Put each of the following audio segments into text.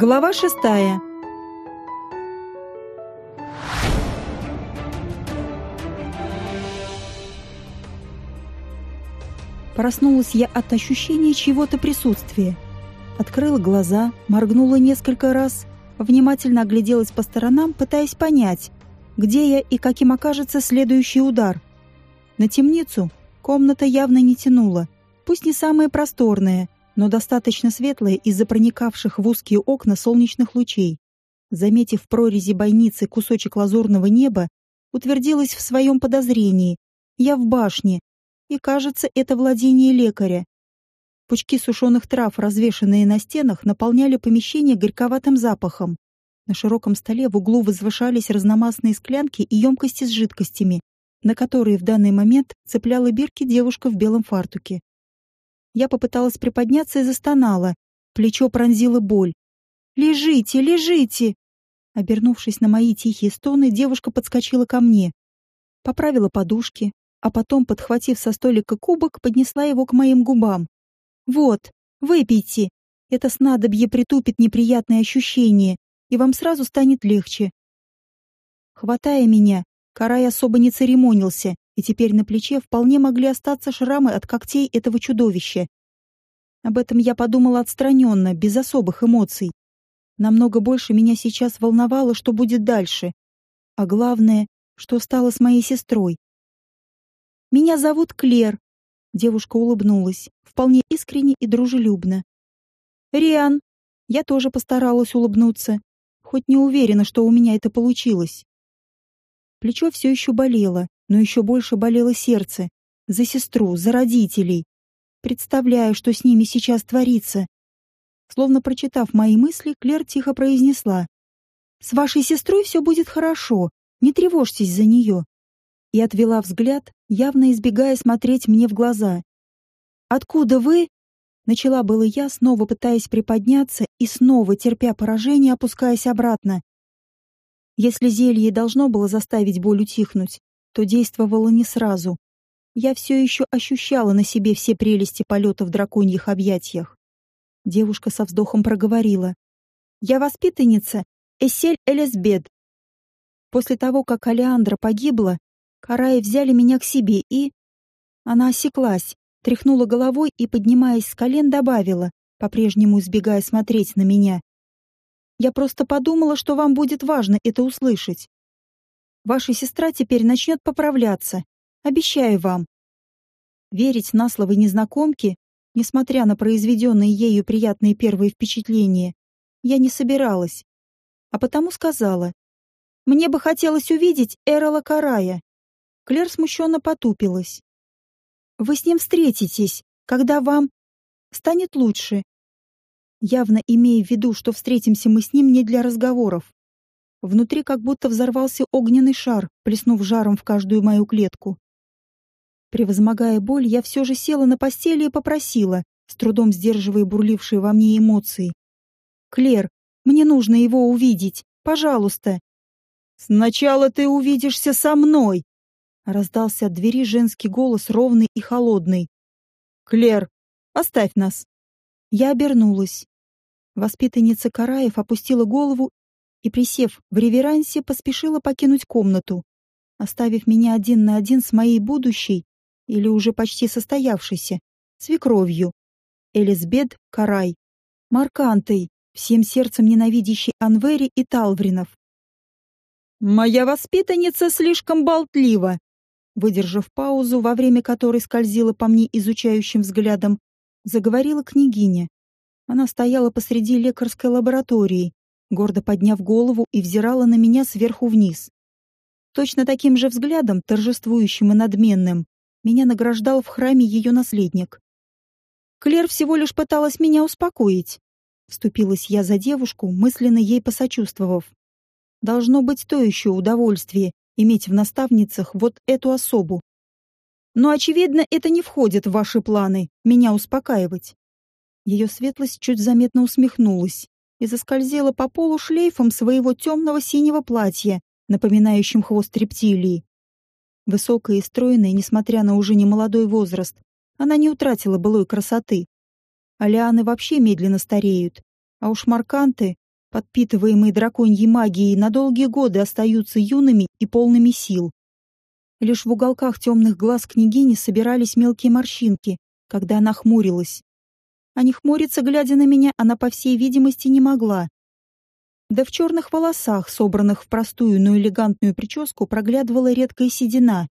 Глава шестая. Проснулась я от ощущения чьего-то присутствия. Открыла глаза, моргнула несколько раз, внимательно огляделась по сторонам, пытаясь понять, где я и каким окажется следующий удар. На темницу комната явно не тянула, пусть не самая просторная — но достаточно светлое из-за проникавших в узкие окна солнечных лучей. Заметив в прорези бойницы кусочек лазурного неба, утвердилась в своем подозрении. Я в башне, и, кажется, это владение лекаря. Пучки сушеных трав, развешанные на стенах, наполняли помещение горьковатым запахом. На широком столе в углу возвышались разномастные склянки и емкости с жидкостями, на которые в данный момент цепляла бирки девушка в белом фартуке. Я попыталась приподняться и застонала. Плечо пронзила боль. «Лежите, лежите!» Обернувшись на мои тихие стоны, девушка подскочила ко мне. Поправила подушки, а потом, подхватив со столика кубок, поднесла его к моим губам. «Вот, выпейте. Это снадобье притупит неприятные ощущения, и вам сразу станет легче». Хватая меня, Карай особо не церемонился, и теперь на плече вполне могли остаться шрамы от когтей этого чудовища. Об этом я подумала отстраненно, без особых эмоций. Намного больше меня сейчас волновало, что будет дальше. А главное, что стало с моей сестрой. «Меня зовут Клер», — девушка улыбнулась, вполне искренне и дружелюбно. «Риан», — я тоже постаралась улыбнуться, хоть не уверена, что у меня это получилось. Плечо все еще болело, но еще больше болело сердце. За сестру, за родителей. Представляю, что с ними сейчас творится. Словно прочитав мои мысли, Клер тихо произнесла. «С вашей сестрой все будет хорошо. Не тревожьтесь за нее». И отвела взгляд, явно избегая смотреть мне в глаза. «Откуда вы?» Начала было я, снова пытаясь приподняться и снова, терпя поражение, опускаясь обратно. Если зелье должно было заставить боль утихнуть, то действовало не сразу. Я все еще ощущала на себе все прелести полета в драконьих объятиях. Девушка со вздохом проговорила. «Я воспитанница Эсель Элесбед. После того, как Алеандра погибла, Караи взяли меня к себе и...» Она осеклась, тряхнула головой и, поднимаясь с колен, добавила, по-прежнему избегая смотреть на меня. «Я просто подумала, что вам будет важно это услышать. Ваша сестра теперь начнет поправляться. Обещаю вам. Верить на слово незнакомки, несмотря на произведенные ею приятные первые впечатления, я не собиралась. А потому сказала. Мне бы хотелось увидеть Эрола Карая. Клер смущенно потупилась. Вы с ним встретитесь, когда вам станет лучше. Явно имея в виду, что встретимся мы с ним не для разговоров. Внутри как будто взорвался огненный шар, плеснув жаром в каждую мою клетку. Превозмогая боль, я все же села на постели и попросила, с трудом сдерживая бурлившие во мне эмоции. «Клер, мне нужно его увидеть. Пожалуйста». «Сначала ты увидишься со мной!» Раздался от двери женский голос, ровный и холодный. «Клер, оставь нас!» Я обернулась. Воспитанница Караев опустила голову и, присев в реверансе, поспешила покинуть комнату, оставив меня один на один с моей будущей, или уже почти состоявшейся, свекровью, Элизбет Карай, Маркантой, всем сердцем ненавидящей Анвери и Талвринов. «Моя воспитанница слишком болтлива», выдержав паузу, во время которой скользила по мне изучающим взглядом, заговорила княгиня. Она стояла посреди лекарской лаборатории, гордо подняв голову и взирала на меня сверху вниз. Точно таким же взглядом, торжествующим и надменным, меня награждал в храме ее наследник. Клер всего лишь пыталась меня успокоить. Вступилась я за девушку, мысленно ей посочувствовав. Должно быть то еще удовольствие иметь в наставницах вот эту особу. Но, очевидно, это не входит в ваши планы, меня успокаивать. Ее светлость чуть заметно усмехнулась, и заскользила по полу шлейфом своего темного синего платья, напоминающим хвост рептилии. Высокая и стройная, несмотря на уже немолодой возраст, она не утратила былой красоты. А лианы вообще медленно стареют, а уж марканты подпитываемые драконьей магией, на долгие годы остаются юными и полными сил. Лишь в уголках темных глаз княгини собирались мелкие морщинки, когда она хмурилась. А не хмуриться, глядя на меня, она, по всей видимости, не могла. Да в черных волосах, собранных в простую, но элегантную прическу, проглядывала редкая седина.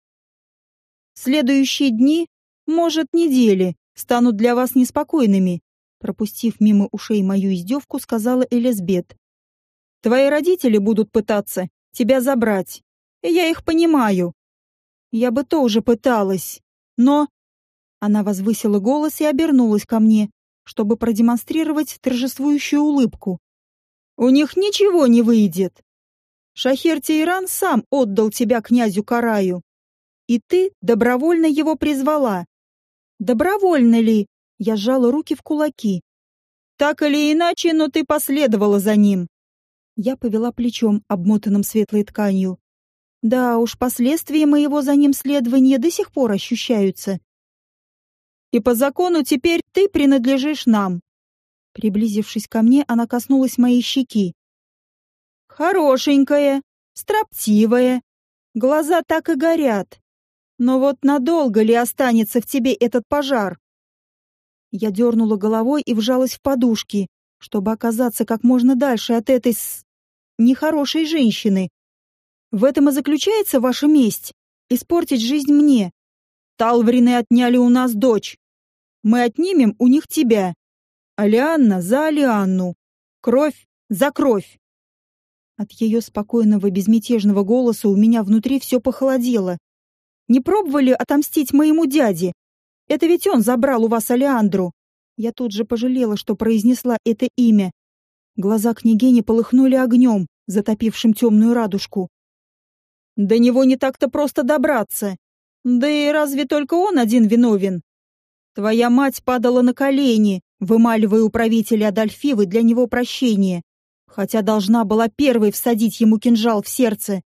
«Следующие дни, может, недели, станут для вас неспокойными», пропустив мимо ушей мою издевку, сказала Элизбет. «Твои родители будут пытаться тебя забрать. Я их понимаю. Я бы тоже пыталась, но...» Она возвысила голос и обернулась ко мне, чтобы продемонстрировать торжествующую улыбку. У них ничего не выйдет. Шахер Тейран сам отдал тебя князю Караю. И ты добровольно его призвала. Добровольно ли? Я сжала руки в кулаки. Так или иначе, но ты последовала за ним. Я повела плечом, обмотанным светлой тканью. Да уж, последствия моего за ним следования до сих пор ощущаются. И по закону теперь ты принадлежишь нам. Приблизившись ко мне, она коснулась моей щеки. «Хорошенькая, строптивая, глаза так и горят. Но вот надолго ли останется в тебе этот пожар?» Я дернула головой и вжалась в подушки, чтобы оказаться как можно дальше от этой с... нехорошей женщины. В этом и заключается ваша месть — испортить жизнь мне. Талврины отняли у нас дочь. Мы отнимем у них тебя. Алианна за Алианну. Кровь за кровь. От ее спокойного, безмятежного голоса у меня внутри все похолодело. Не пробовали отомстить моему дяде? Это ведь он забрал у вас Алиандру. Я тут же пожалела, что произнесла это имя. Глаза княгини полыхнули огнем, затопившим темную радужку. До него не так-то просто добраться. Да и разве только он один виновен? Твоя мать падала на колени, вымаливая у правителя Адольфивы для него прощение, хотя должна была первой всадить ему кинжал в сердце.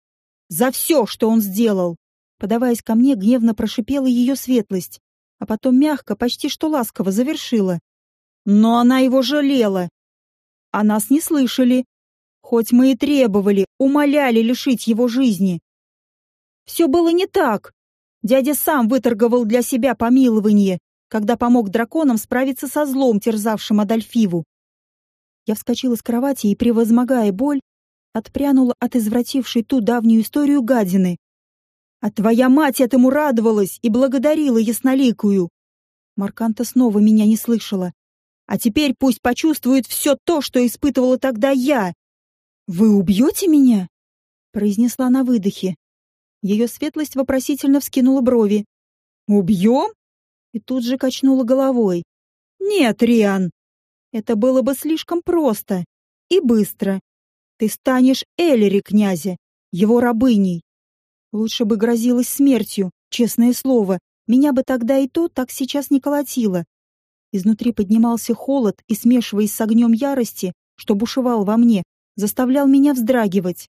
За все, что он сделал. Подаваясь ко мне, гневно прошипела ее светлость, а потом мягко, почти что ласково завершила. Но она его жалела. А нас не слышали. Хоть мы и требовали, умоляли лишить его жизни. Все было не так. Дядя сам выторговал для себя помилование, когда помог драконам справиться со злом, терзавшим Адольфиву. Я вскочила с кровати и, превозмогая боль, отпрянула от извратившей ту давнюю историю гадины. А твоя мать этому радовалась и благодарила ясноликую. Марканта снова меня не слышала. А теперь пусть почувствует все то, что испытывала тогда я. «Вы убьете меня?» — произнесла на выдохе. Ее светлость вопросительно вскинула брови. «Убьем?» и тут же качнула головой. «Нет, Риан, это было бы слишком просто и быстро. Ты станешь Эллери, князя, его рабыней. Лучше бы грозилась смертью, честное слово, меня бы тогда и то так сейчас не колотило. Изнутри поднимался холод и, смешиваясь с огнем ярости, что бушевал во мне, заставлял меня вздрагивать.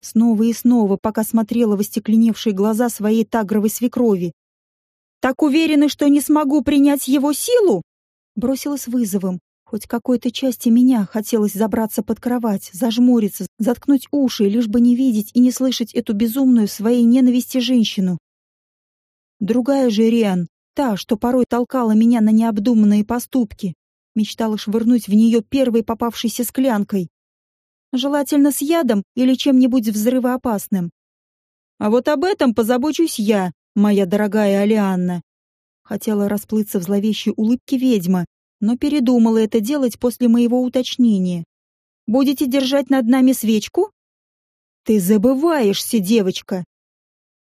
Снова и снова, пока смотрела в остекленевшие глаза своей тагровой свекрови. Так уверены, что не смогу принять его силу?» Бросилась вызовом. Хоть какой-то части меня хотелось забраться под кровать, зажмуриться, заткнуть уши, лишь бы не видеть и не слышать эту безумную в своей ненависти женщину. Другая же Риан, та, что порой толкала меня на необдуманные поступки, мечтала швырнуть в нее первой попавшейся склянкой. Желательно с ядом или чем-нибудь взрывоопасным. А вот об этом позабочусь я, моя дорогая Алианна. Хотела расплыться в зловещей улыбке ведьма, но передумала это делать после моего уточнения. Будете держать над нами свечку? Ты забываешься, девочка.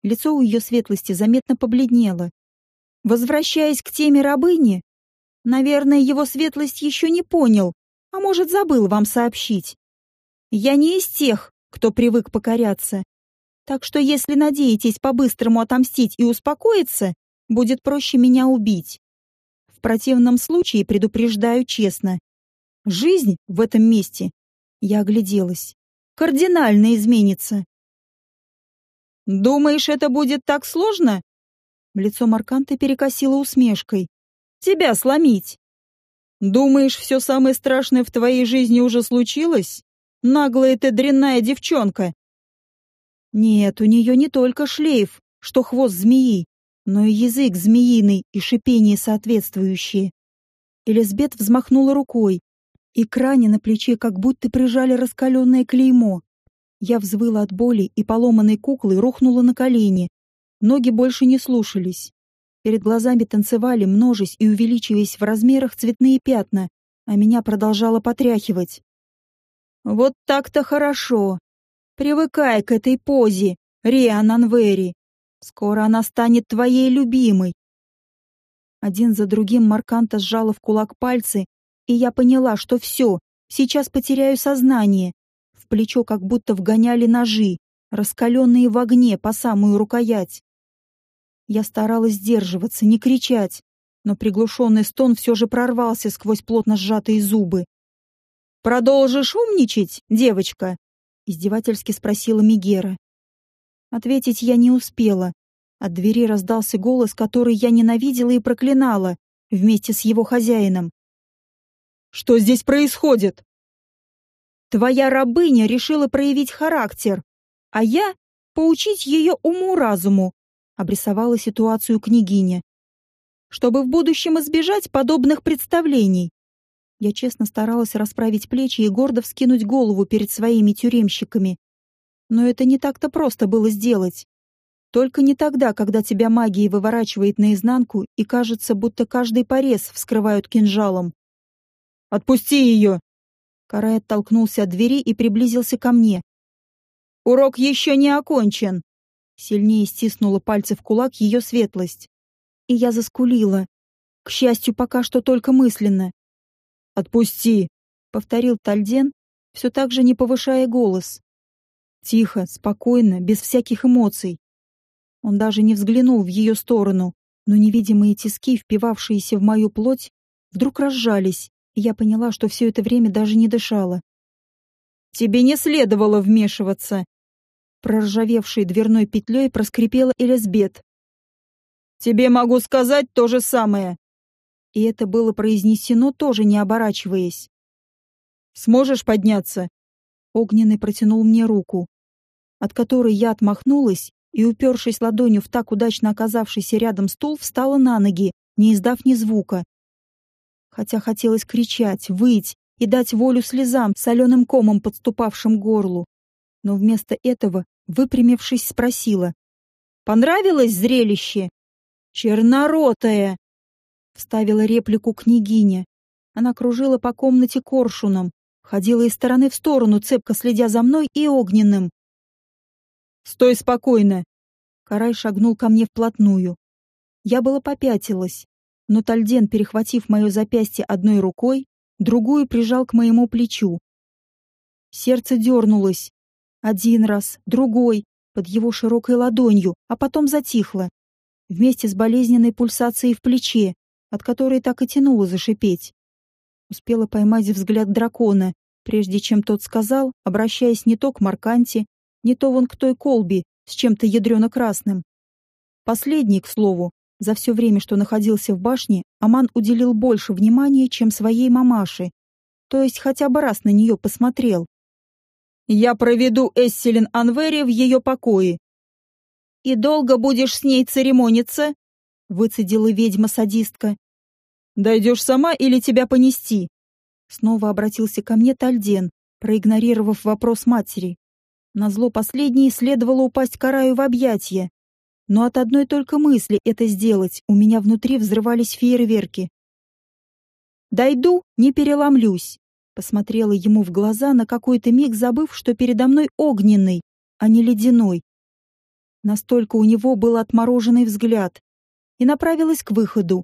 Лицо у ее светлости заметно побледнело. Возвращаясь к теме рабыни, наверное, его светлость еще не понял, а может, забыл вам сообщить. Я не из тех, кто привык покоряться. Так что если надеетесь по-быстрому отомстить и успокоиться, будет проще меня убить. В противном случае предупреждаю честно. Жизнь в этом месте, я огляделась, кардинально изменится. «Думаешь, это будет так сложно?» Лицо Марканта перекосило усмешкой. «Тебя сломить!» «Думаешь, все самое страшное в твоей жизни уже случилось?» Наглая ты дрянная девчонка!» Нет, у нее не только шлейф, что хвост змеи, но и язык змеиный и шипение соответствующие. Элизабет взмахнула рукой, и к ране на плече как будто прижали раскаленное клеймо. Я взвыла от боли и поломанной куклой рухнула на колени. Ноги больше не слушались. Перед глазами танцевали, множась и увеличиваясь в размерах цветные пятна, а меня продолжало потряхивать. «Вот так-то хорошо. Привыкай к этой позе, Риан Анвери. Скоро она станет твоей любимой. Один за другим Марканта сжала в кулак пальцы, и я поняла, что все, сейчас потеряю сознание. В плечо как будто вгоняли ножи, раскаленные в огне по самую рукоять. Я старалась сдерживаться, не кричать, но приглушенный стон все же прорвался сквозь плотно сжатые зубы. «Продолжишь умничать, девочка?» — издевательски спросила Мигера. Ответить я не успела. От двери раздался голос, который я ненавидела и проклинала, вместе с его хозяином. «Что здесь происходит?» «Твоя рабыня решила проявить характер, а я — поучить ее уму-разуму», — обрисовала ситуацию княгиня. «Чтобы в будущем избежать подобных представлений». Я честно старалась расправить плечи и гордо вскинуть голову перед своими тюремщиками. Но это не так-то просто было сделать. Только не тогда, когда тебя магией выворачивает наизнанку и кажется, будто каждый порез вскрывают кинжалом. «Отпусти ее!» Карай оттолкнулся от двери и приблизился ко мне. «Урок еще не окончен!» Сильнее стиснула пальцы в кулак ее светлость. И я заскулила. К счастью, пока что только мысленно. «Отпусти!» — повторил Тальден, все так же не повышая голос. Тихо, спокойно, без всяких эмоций. Он даже не взглянул в ее сторону, но невидимые тиски, впивавшиеся в мою плоть, вдруг разжались, и я поняла, что все это время даже не дышала. «Тебе не следовало вмешиваться!» Проржавевшей дверной петлей проскрипела Элизбет. «Тебе могу сказать то же самое!» И это было произнесено, тоже не оборачиваясь. «Сможешь подняться?» Огненный протянул мне руку, от которой я отмахнулась и, упершись ладонью в так удачно оказавшийся рядом стул, встала на ноги, не издав ни звука. Хотя хотелось кричать, выть и дать волю слезам, соленым комом подступавшим к горлу. Но вместо этого, выпрямившись, спросила. «Понравилось зрелище?» «Черноротая!» — вставила реплику княгиня. Она кружила по комнате коршуном, ходила из стороны в сторону, цепко следя за мной и огненным. Стой спокойно!» Карай шагнул ко мне вплотную. Я было попятилась, но Тальден, перехватив мое запястье одной рукой, другую прижал к моему плечу. Сердце дернулось. Один раз, другой, под его широкой ладонью, а потом затихло. Вместе с болезненной пульсацией в плече, от которой так и тянуло зашипеть. Успела поймать взгляд дракона, прежде чем тот сказал, обращаясь не то к Марканте, не то вон к той колби с чем-то ядрено-красным. Последний, к слову, за все время, что находился в башне, Аман уделил больше внимания, чем своей мамаше, то есть хотя бы раз на нее посмотрел. «Я проведу Эсселин Анвери в ее покое». «И долго будешь с ней церемониться?» — выцедила ведьма-садистка. «Дойдешь сама или тебя понести?» Снова обратился ко мне Тальден, проигнорировав вопрос матери. Назло последней следовало упасть Караю в объятия. Но от одной только мысли это сделать у меня внутри взрывались фейерверки. «Дойду, не переломлюсь», — посмотрела ему в глаза на какой-то миг, забыв, что передо мной огненный, а не ледяной. Настолько у него был отмороженный взгляд. И направилась к выходу.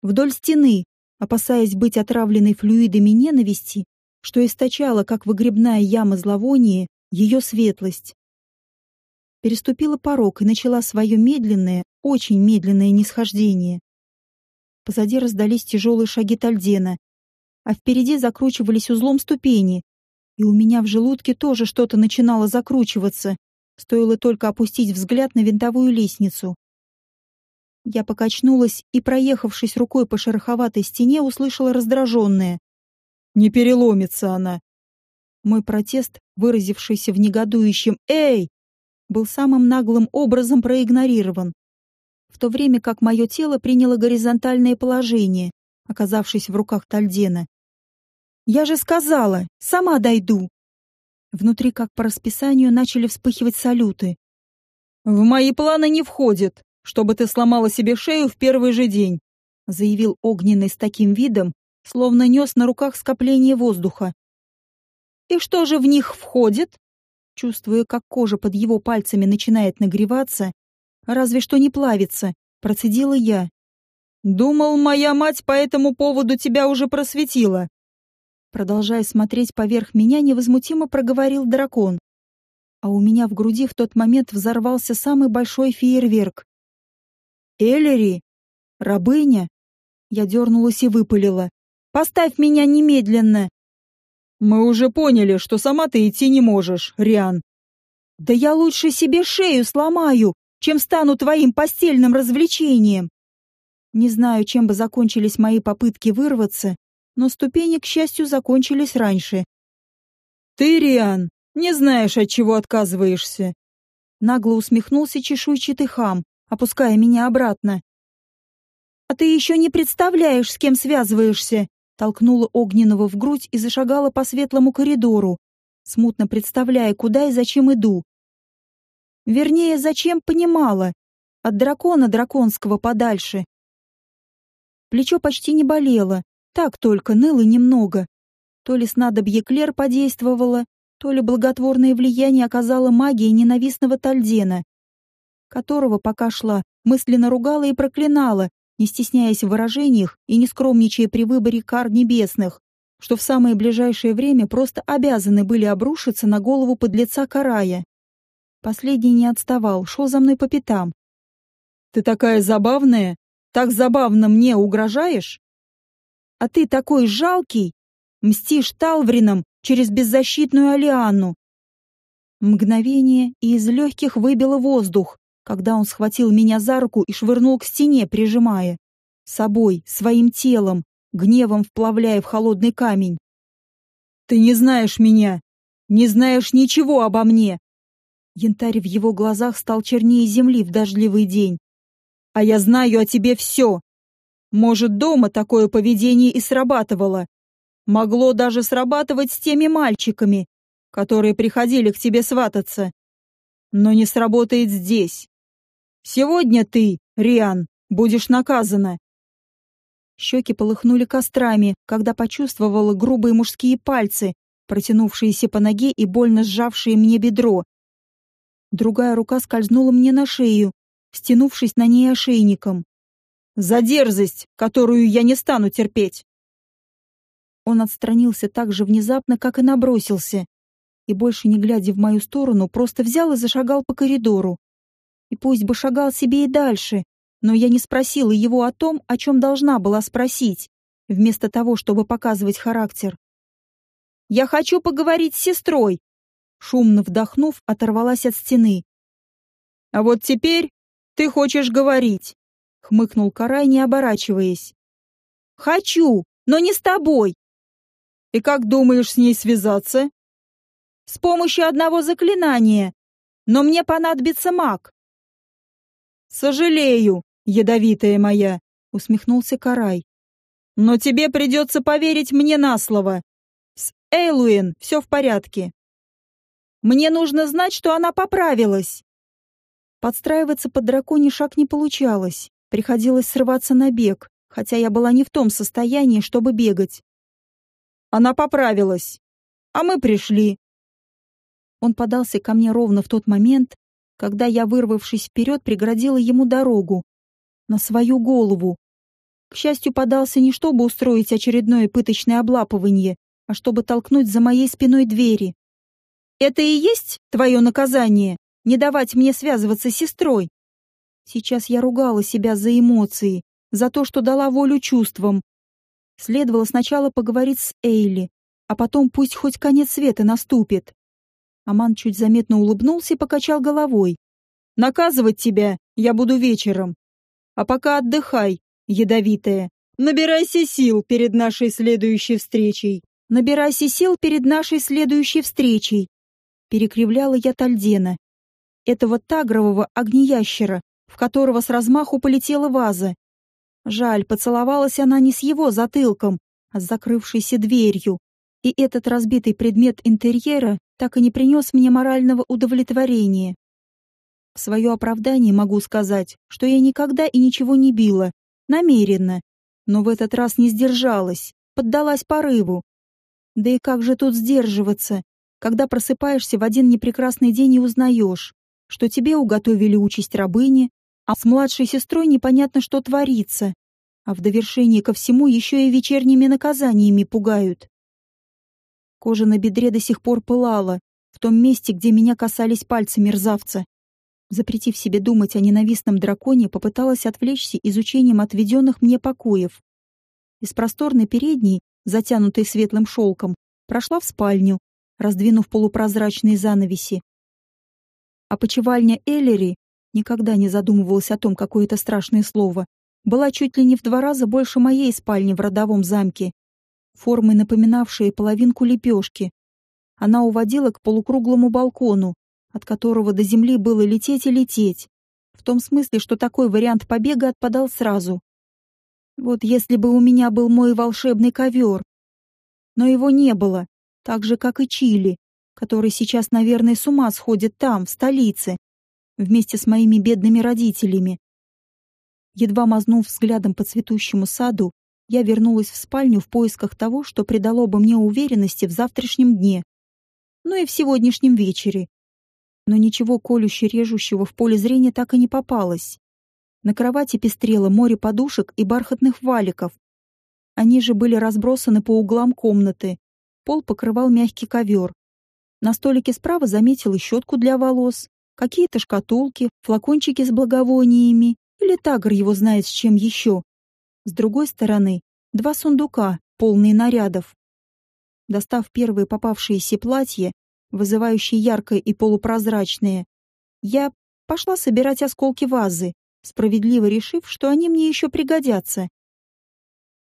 Вдоль стены, опасаясь быть отравленной флюидами ненависти, что источала, как выгребная яма зловоние, ее светлость. Переступила порог и начала свое медленное, очень медленное нисхождение. Позади раздались тяжелые шаги Тальдена, а впереди закручивались узлом ступени, и у меня в желудке тоже что-то начинало закручиваться, стоило только опустить взгляд на винтовую лестницу. Я покачнулась и, проехавшись рукой по шероховатой стене, услышала раздраженное. «Не переломится она!» Мой протест, выразившийся в негодующем «Эй!», был самым наглым образом проигнорирован, в то время как мое тело приняло горизонтальное положение, оказавшись в руках Тальдена. «Я же сказала, сама дойду!» Внутри, как по расписанию, начали вспыхивать салюты. «В мои планы не входит, чтобы ты сломала себе шею в первый же день», заявил Огненный с таким видом, словно нес на руках скопление воздуха. «И что же в них входит?» Чувствуя, как кожа под его пальцами начинает нагреваться, разве что не плавится, процедила я. «Думал, моя мать по этому поводу тебя уже просветила», Продолжая смотреть поверх меня, невозмутимо проговорил дракон. А у меня в груди в тот момент взорвался самый большой фейерверк. «Эллери? Рабыня?» Я дернулась и выпалила. «Поставь меня немедленно!» «Мы уже поняли, что сама ты идти не можешь, Риан». «Да я лучше себе шею сломаю, чем стану твоим постельным развлечением!» Не знаю, чем бы закончились мои попытки вырваться, но ступени, к счастью, закончились раньше. «Ты, Риан, не знаешь, от чего отказываешься!» Нагло усмехнулся чешуйчатый хам, опуская меня обратно. «А ты еще не представляешь, с кем связываешься!» Толкнула Огненного в грудь и зашагала по светлому коридору, смутно представляя, куда и зачем иду. Вернее, зачем понимала. От дракона драконского подальше. Плечо почти не болело, так только ныло немного. То ли снадобье Клер подействовало, то ли благотворное влияние оказала магия ненавистного Тальдена, которого, пока шла, мысленно ругала и проклинала, не стесняясь в выражениях и не скромничая при выборе кар небесных, что в самое ближайшее время просто обязаны были обрушиться на голову подлеца Карая. Последний не отставал, шел за мной по пятам. «Ты такая забавная! Так забавно мне угрожаешь?» А ты такой жалкий, мстишь Талвринам через беззащитную Алианну. Мгновение, и из легких выбило воздух, когда он схватил меня за руку и швырнул к стене, прижимая. Собой, своим телом, гневом вплавляя в холодный камень. «Ты не знаешь меня! Не знаешь ничего обо мне!» Янтарь в его глазах стал чернее земли в дождливый день. «А я знаю о тебе все! Может, дома такое поведение и срабатывало. Могло даже срабатывать с теми мальчиками, которые приходили к тебе свататься. Но не сработает здесь. Сегодня ты, Риан, будешь наказана. Щеки полыхнули кострами, когда почувствовала грубые мужские пальцы, протянувшиеся по ноге и больно сжавшие мне бедро. Другая рука скользнула мне на шею, стянувшись на ней ошейником. За дерзость, которую я не стану терпеть. Он отстранился так же внезапно, как и набросился, и больше не глядя в мою сторону, просто взял и зашагал по коридору. И пусть бы шагал себе и дальше, но я не спросила его о том, о чем должна была спросить, вместо того, чтобы показывать характер. «Я хочу поговорить с сестрой!» Шумно вдохнув, оторвалась от стены. «А вот теперь ты хочешь говорить!» — хмыкнул Карай, не оборачиваясь. «Хочу, но не с тобой!» «И как думаешь с ней связаться?» «С помощью одного заклинания, но мне понадобится маг». «Сожалею, ядовитая моя», — усмехнулся Карай. «Но тебе придется поверить мне на слово. С Эйлуин все в порядке». «Мне нужно знать, что она поправилась». Подстраиваться под драконий шаг не получалось. Приходилось срываться на бег, хотя я была не в том состоянии, чтобы бегать. Она поправилась. А мы пришли. Он подался ко мне ровно в тот момент, когда я, вырвавшись вперед, преградила ему дорогу. На свою голову. К счастью, подался не чтобы устроить очередное пыточное облапывание, а чтобы толкнуть за моей спиной двери. «Это и есть твое наказание? Не давать мне связываться с сестрой?» Сейчас я ругала себя за эмоции, за то, что дала волю чувствам. Следовало сначала поговорить с Эйли, а потом пусть хоть конец света наступит. Аман чуть заметно улыбнулся и покачал головой. «Наказывать тебя я буду вечером. А пока отдыхай, ядовитая. Набирайся сил перед нашей следующей встречей. Набирайся сил перед нашей следующей встречей. Перекривляла я Тальдена. Этого тагрового огнеящера, в которого с размаху полетела ваза. Жаль, поцеловалась она не с его затылком, а с закрывшейся дверью. И этот разбитый предмет интерьера так и не принес мне морального удовлетворения. В свое оправдание могу сказать, что я никогда и ничего не била, намеренно, но в этот раз не сдержалась, поддалась порыву. Да и как же тут сдерживаться, когда просыпаешься в один непрекрасный день и узнаешь, что тебе уготовили участь рабыни, а с младшей сестрой непонятно, что творится, а в довершение ко всему еще и вечерними наказаниями пугают. Кожа на бедре до сих пор пылала, в том месте, где меня касались пальцы мерзавца. Запретив себе думать о ненавистном драконе, попыталась отвлечься изучением отведенных мне покоев. Из просторной передней, затянутой светлым шелком, прошла в спальню, раздвинув полупрозрачные занавеси. Опочивальня Эллери никогда не задумывалась о том, какое это страшное слово, была чуть ли не в два раза больше моей спальни в родовом замке, формой напоминавшей половинку лепешки. Она уводила к полукруглому балкону, от которого до земли было лететь и лететь, в том смысле, что такой вариант побега отпадал сразу. Вот если бы у меня был мой волшебный ковер. Но его не было, так же, как и Чили, который сейчас, наверное, с ума сходит там, в столице, вместе с моими бедными родителями. Едва мазнув взглядом по цветущему саду, я вернулась в спальню в поисках того, что придало бы мне уверенности в завтрашнем дне, ну и в сегодняшнем вечере но ничего колюще-режущего в поле зрения так и не попалось. На кровати пестрело море подушек и бархатных валиков. Они же были разбросаны по углам комнаты. Пол покрывал мягкий ковер. На столике справа заметила щетку для волос, какие-то шкатулки, флакончики с благовониями, или тагр его знает с чем еще. С другой стороны, два сундука, полные нарядов. Достав первые попавшиеся платья, вызывающие яркое и полупрозрачное, я пошла собирать осколки вазы, справедливо решив, что они мне еще пригодятся.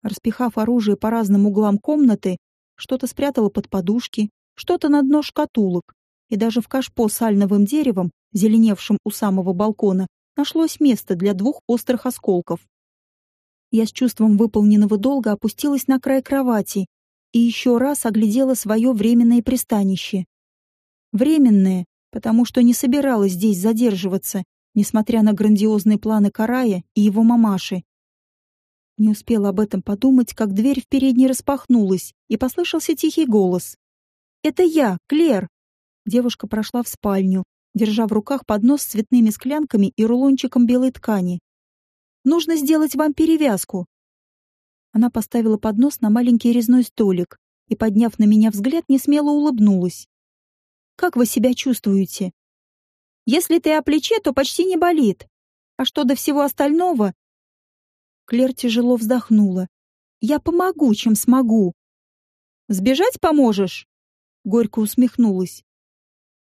Распихав оружие по разным углам комнаты, что-то спрятала под подушки, что-то на дно шкатулок, и даже в кашпо с альновым деревом, зеленевшим у самого балкона, нашлось место для двух острых осколков. Я с чувством выполненного долга опустилась на край кровати и еще раз оглядела свое временное пристанище. Временное, потому что не собиралась здесь задерживаться, несмотря на грандиозные планы Карая и его мамаши. Не успела об этом подумать, как дверь в передней распахнулась, и послышался тихий голос. «Это я, Клер!» Девушка прошла в спальню, держа в руках поднос с цветными склянками и рулончиком белой ткани. «Нужно сделать вам перевязку!» Она поставила поднос на маленький резной столик и, подняв на меня взгляд, несмело улыбнулась. Как вы себя чувствуете? Если ты о плече, то почти не болит. А что до всего остального? Клер тяжело вздохнула. Я помогу, чем смогу. Сбежать поможешь? Горько усмехнулась.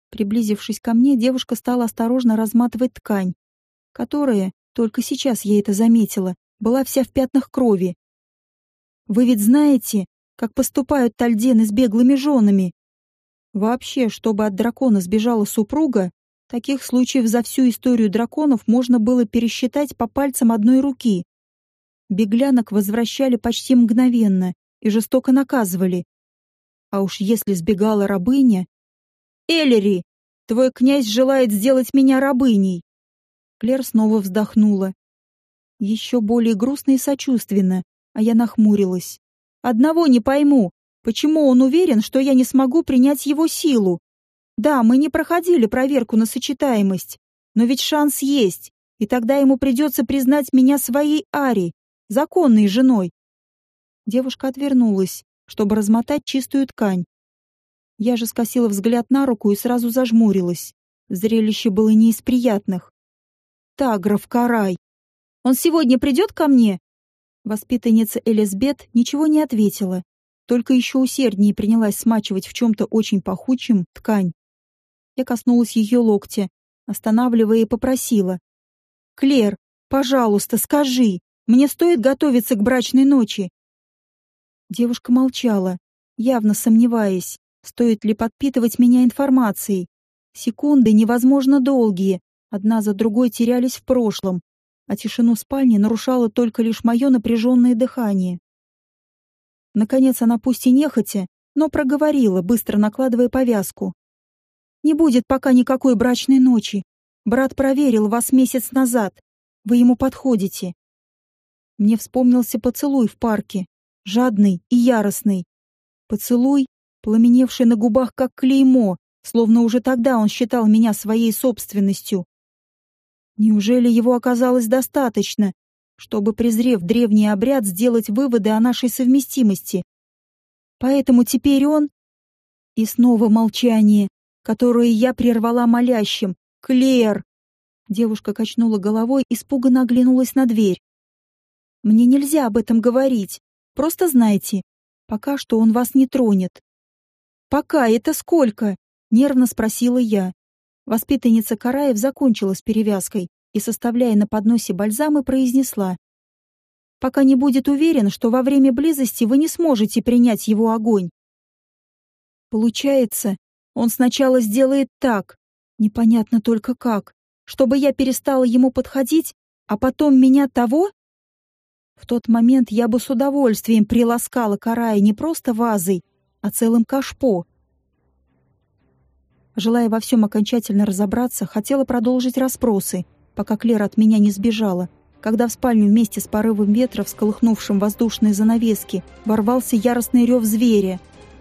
Приблизившись ко мне, девушка стала осторожно разматывать ткань, которая, только сейчас я это заметила, была вся в пятнах крови. Вы ведь знаете, как поступают тальдены с беглыми женами? Вообще, чтобы от дракона сбежала супруга, таких случаев за всю историю драконов можно было пересчитать по пальцам одной руки. Беглянок возвращали почти мгновенно и жестоко наказывали. А уж если сбегала рабыня... «Эллири, твой князь желает сделать меня рабыней!» Клер снова вздохнула. Еще более грустно и сочувственно, а я нахмурилась. «Одного не пойму. Почему он уверен, что я не смогу принять его силу? Да, мы не проходили проверку на сочетаемость, но ведь шанс есть, и тогда ему придется признать меня своей Ари, законной женой. Девушка отвернулась, чтобы размотать чистую ткань. Я же скосила взгляд на руку и сразу зажмурилась. Зрелище было не из приятных. Тагров Карай. Он сегодня придет ко мне? Воспитанница Элизбет ничего не ответила, только еще усерднее принялась смачивать в чем-то очень пахучем ткань. Я коснулась ее локтя, останавливая и попросила. «Клер, пожалуйста, скажи, мне стоит готовиться к брачной ночи?» Девушка молчала. явно сомневаясь, стоит ли подпитывать меня информацией. Секунды невозможно долгие, одна за другой терялись в прошлом, а тишину спальни нарушало только лишь мое напряженное дыхание. Наконец она пусть и нехотя, но проговорила, быстро накладывая повязку. «Не будет пока никакой брачной ночи. Брат проверил вас месяц назад. Вы ему подходите». Мне вспомнился поцелуй в парке, жадный и яростный. Поцелуй, пламеневший на губах как клеймо, словно уже тогда он считал меня своей собственностью. Неужели его оказалось достаточно, чтобы, презрев древний обряд, сделать выводы о нашей совместимости? Поэтому теперь он... И снова молчание, которое я прервала молящим. «Клер!» Девушка качнула головой, испуганно оглянулась на дверь. «Мне нельзя об этом говорить. Просто знайте, пока что он вас не тронет». «Пока это сколько?» — нервно спросила я. Воспитанница Караев закончила с перевязкой и, составляя на подносе бальзамы, произнесла. «Пока не будет уверен, что во время близости вы не сможете принять его огонь». Получается, он сначала сделает так, непонятно только как, чтобы я перестала ему подходить, а потом меня того? В тот момент я бы с удовольствием приласкала Карая не просто вазой, а целым кашпо, Желая во всем окончательно разобраться, хотела продолжить расспросы, пока Клера от меня не сбежала. Когда в спальню вместе с порывом ветра, всколыхнувшим воздушные занавески, ворвался яростный рев зверя.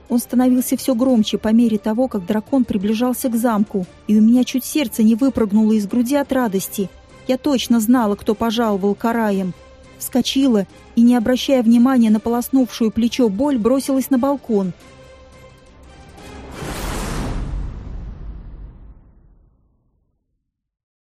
Он становился все громче по мере того, как дракон приближался к замку, и у меня чуть сердце не выпрыгнуло из груди от радости. Я точно знала, кто пожаловал караем. Вскочила и, не обращая внимания на полоснувшую плечо боль, бросилась на балкон –